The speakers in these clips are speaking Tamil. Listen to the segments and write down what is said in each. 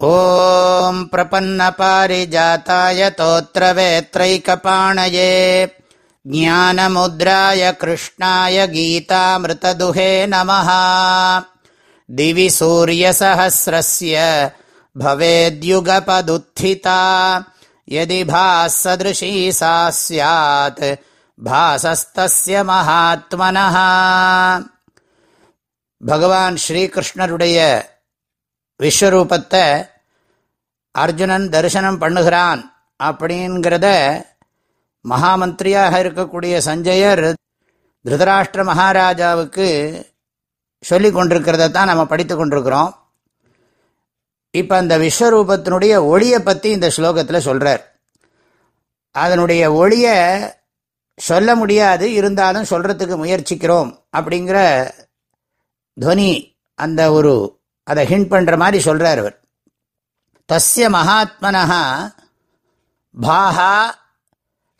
ॐ प्रपन्नपारिजाताय तोत्रवेत्रैकपाणये ज्ञानमुद्राय कृष्णाय गीतामृतदुहे नमः दिवि सूर्यसहस्रस्य भवेद्युगपदुत्थिता यदि भासदृशी सा स्यात् भासस्तस्य महात्मनः பகவான் ஸ்ரீகிருஷ்ணருடைய விஸ்வரூபத்தை அர்ஜுனன் தரிசனம் பண்ணுகிறான் அப்படிங்கிறத மகாமந்திரியாக இருக்கக்கூடிய சஞ்சயர் திருதராஷ்டிர மகாராஜாவுக்கு சொல்லி கொண்டிருக்கிறத தான் நம்ம படித்து கொண்டிருக்கிறோம். இப்போ அந்த விஸ்வரூபத்தினுடைய ஒளியை பற்றி இந்த ஸ்லோகத்தில் சொல்கிறார் அதனுடைய ஒளியை சொல்ல முடியாது இருந்தாலும் சொல்கிறதுக்கு முயற்சிக்கிறோம் அப்படிங்கிற துவனி அந்த ஒரு அதை ஹிண்ட் பண்ணுற மாதிரி சொல்கிறார் அவர். தஸ்ய மகாத்மனா பாஹா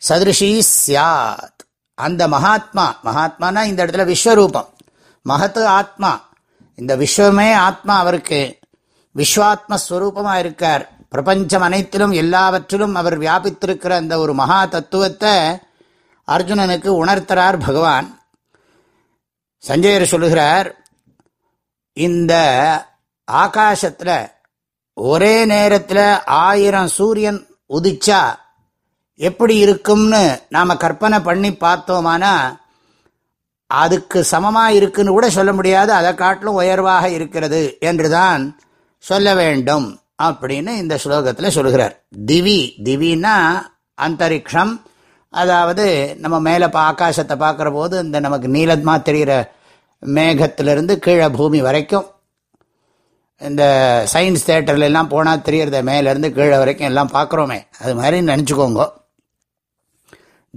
சதிருஷி சியாத் அந்த மகாத்மா மகாத்மானா இந்த இடத்துல விஸ்வரூபம். மகத்து ஆத்மா. இந்த விஸ்வமே ஆத்மா அவருக்கு. விஸ்வாத்மஸ்வரூபமாக இருக்கார். பிரபஞ்சம் அனைத்திலும் எல்லாவற்றிலும் அவர் வியாபித்திருக்கிற அந்த ஒரு மகா தத்துவத்தை அர்ஜுனனுக்கு உணர்த்துறார் பகவான். சஞ்சயர் சொல்லுகிறார் இந்த ஆகாசத்தில் ஒரே நேரத்தில் ஆயிரம் சூரியன் உதிச்சா எப்படி இருக்கும்னு நாம் கற்பனை பண்ணி பார்த்தோமானா அதுக்கு சமமாக இருக்குன்னு கூட சொல்ல முடியாது. அதை காட்டிலும் உயர்வாக இருக்கிறது என்றுதான் சொல்ல வேண்டும் அப்படின்னு இந்த ஸ்லோகத்தில் சொல்கிறார். திவி திவின்னா அந்தரிக்ஷம். அதாவது நம்ம மேலே ஆகாசத்தை பார்க்குற போது இந்த நமக்கு நீளமாக தெரிகிற மேகத்திலிருந்து கீழே பூமி வரைக்கும் இந்த சயின்ஸ் தேட்டர்ல எல்லாம் போனால் தெரியறத மேலேருந்து கீழே வரைக்கும் எல்லாம் பார்க்குறோமே. அது மாதிரி நினச்சிக்கோங்க.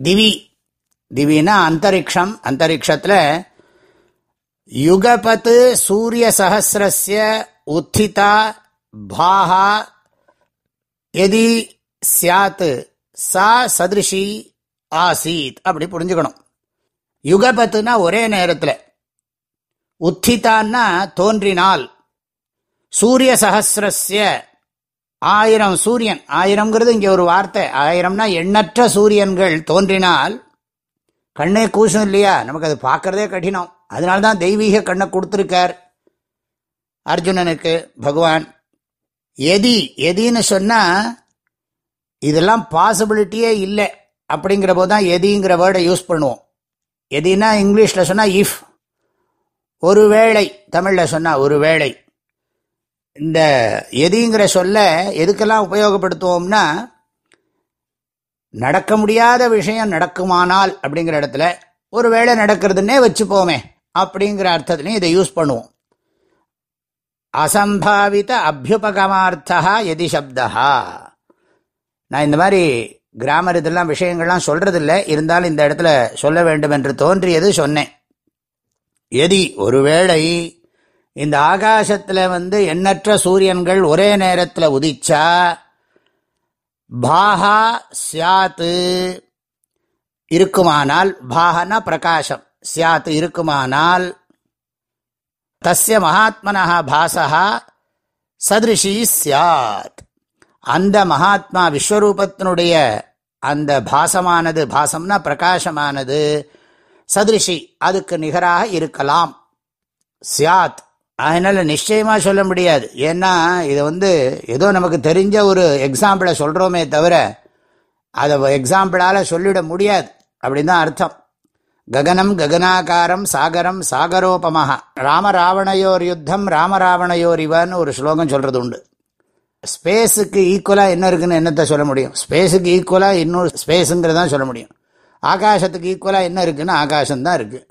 திவி திவினா அந்தரிக்ஷம். அந்தரிக்ஷத்தில் யுகபத்து சூரிய சகசிரஸ்ய உத்திதா பாஹா எதி சியாத்து சா சதிருஷி ஆசீத். அப்படி புரிஞ்சுக்கணும். யுகபத்துனா ஒரே நேரத்தில். உத்திதான்னா தோன்றினால். சூரிய சகசிரஸ்ய ஆயிரம் சூரியன். ஆயிரம்ங்கிறது இங்கே ஒரு வார்த்தை. ஆயிரம்னா எண்ணற்ற சூரியன்கள் தோன்றினால் கண்ணே கூசும் இல்லையா? நமக்கு அது பார்க்கறதே கடினம். அதனால தான் தெய்வீக கண்ணை கொடுத்துருக்கார் அர்ஜுனனுக்கு பகவான். எதி எதின்னு சொன்னால் இதெல்லாம் பாசிபிலிட்டியே இல்லை. அப்படிங்கிற போது தான் எதிங்கிற வேர்டை யூஸ் பண்ணுவோம். எதினா இங்கிலீஷில் சொன்னால் இஃப் ஒருவேளை தமிழில் சொன்னால் ஒருவேளை இந்த எதிங்கிற சொல்ல எதுக்கெல்லாம் உபயோகப்படுத்துவோம்னா நடக்க முடியாத விஷயம் நடக்குமானால் அப்படிங்கிற இடத்துல ஒரு வேளை நடக்கிறதுன்னே வச்சுப்போமே அப்படிங்கிற அர்த்தத்துலையும் இதை யூஸ் பண்ணுவோம். அசம்பாவித அபியுபகமார்த்தா எதி சப்தா நான் இந்த மாதிரி கிராமர் இதெல்லாம் விஷயங்கள்லாம் சொல்கிறதில்ல இருந்தாலும் இந்த இடத்துல சொல்ல வேண்டும் என்று தோன்றியது சொன்னேன். எதி ஒருவேளை இந்த ஆகாசத்தில் வந்து எண்ணற்ற சூரியன்கள் ஒரே நேரத்தில் உதிச்சா பாஹா சியாத்து இருக்குமானால் பாகனா பிரகாசம் சியாத்து இருக்குமானால் தஸ்ய மகாத்மனா பாசா சதிருஷி சியாத் அந்த மகாத்மா விஸ்வரூபத்தினுடைய அந்த பாசமானது பாசம்னா பிரகாசமானது சதிருஷி அதுக்கு நிகராக இருக்கலாம். சியாத் அதனால் நிச்சயமாக சொல்ல முடியாது. ஏன்னா இதை வந்து ஏதோ நமக்கு தெரிஞ்ச ஒரு எக்ஸாம்பிளை சொல்கிறோமே தவிர அதை எக்ஸாம்பிளால் சொல்லிட முடியாது. அப்படின்னு தான் அர்த்தம். ககனம் ககனாகாரம் சாகரம் சாகரோபமாக ராமராவணையோர் யுத்தம் ராமராவணையோர் இவன்னு ஒரு ஸ்லோகம் சொல்கிறது உண்டு. ஸ்பேஸுக்கு ஈக்குவலாக என்ன இருக்குன்னு என்னத்தை சொல்ல முடியும்? ஸ்பேஸுக்கு ஈக்குவலாக இன்னொரு ஸ்பேஸுங்கிறதான் சொல்ல முடியும். ஆகாசத்துக்கு ஈக்குவலாக என்ன இருக்குன்னு ஆகாசம்தான் இருக்குது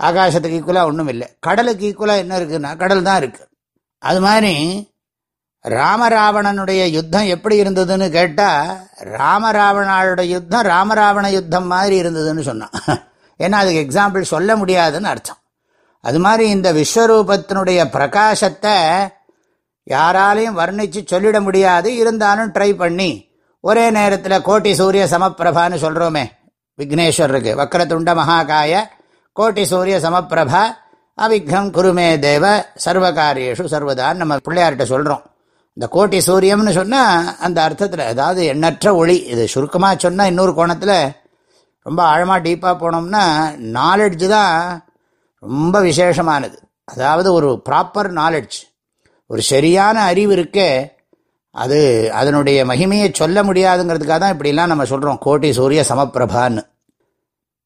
ஆகாசத்துக்கு ஈக்குவலாக ஒன்றும் இல்லை கடலுக்கு ஈக்குவலாக என்ன இருக்குன்னா கடல் தான் இருக்குது அது மாதிரி ராமராவணனுடைய யுத்தம் எப்படி இருந்ததுன்னு கேட்டால் ராமராவணாளோட யுத்தம் ராமராவண யுத்தம் மாதிரி இருந்ததுன்னு சொன்னான். ஏன்னா அதுக்கு எக்ஸாம்பிள் சொல்ல முடியாதுன்னு அர்த்தம். அது மாதிரி இந்த விஸ்வரூபத்தினுடைய பிரகாசத்தை யாராலையும் வர்ணித்து சொல்லிட முடியாது. இருந்தாலும் ட்ரை பண்ணி ஒரே நேரத்தில் கோட்டி சூரிய சமப்பிரபான்னு சொல்கிறோமே விக்னேஸ்வரருக்கு வக்கரத்துண்ட மகாகாய கோட்டி சூரிய சமப்பிரபா அவிக்னம் குருமே தேவ சர்வகாரியேஷு சர்வதான் நம்ம பிள்ளையார்கிட்ட சொல்கிறோம் இந்த கோட்டி சூரியம்னு சொன்னால் அந்த அர்த்தத்தில் அதாவது எண்ணற்ற ஒளி. இது சுருக்கமாக சொன்னால் இன்னொரு கோணத்தில் ரொம்ப ஆழமாக டீப்பாக போனோம்னா நாலெட்ஜ் தான் ரொம்ப விசேஷமானது. அதாவது ஒரு ப்ராப்பர் நாலெட்ஜ் ஒரு சரியான அறிவு இருக்கே அது அதனுடைய மகிமையை சொல்ல முடியாதுங்கிறதுக்காக தான் இப்படிலாம் நம்ம சொல்கிறோம் கோட்டி சூரிய சமப்பிரபான்னு.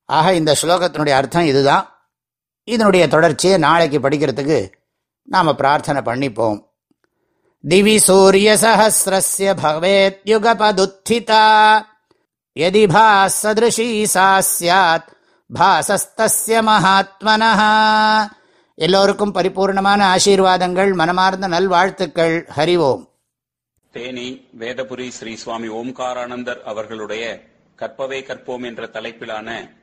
ஆக இந்த ஸ்லோகத்தினுடைய அர்த்தம் இதுதான். இதனுடைய தொடர்ச்சியை நாளைக்கு படிக்கிறதுக்கு நாம் பிரார்த்தனை பண்ணிப்போம். திவி சூரிய சகசிரஸ்ய பவேத் யுகபதுத்திதா. எதி பாசதிருஷி சா சாத் பாசஸ்தஸ்ய மகாத்மனः எல்லோருக்கும் பரிபூர்ணமான ஆசீர்வாதங்கள் மனமார்ந்த நல்வாழ்த்துக்கள். ஹரி ஓம். தேனி வேதபுரி ஸ்ரீ சுவாமி ஓம்காரானந்தர் அவர்களுடைய கற்பவே கற்போம் என்ற தலைப்பிலான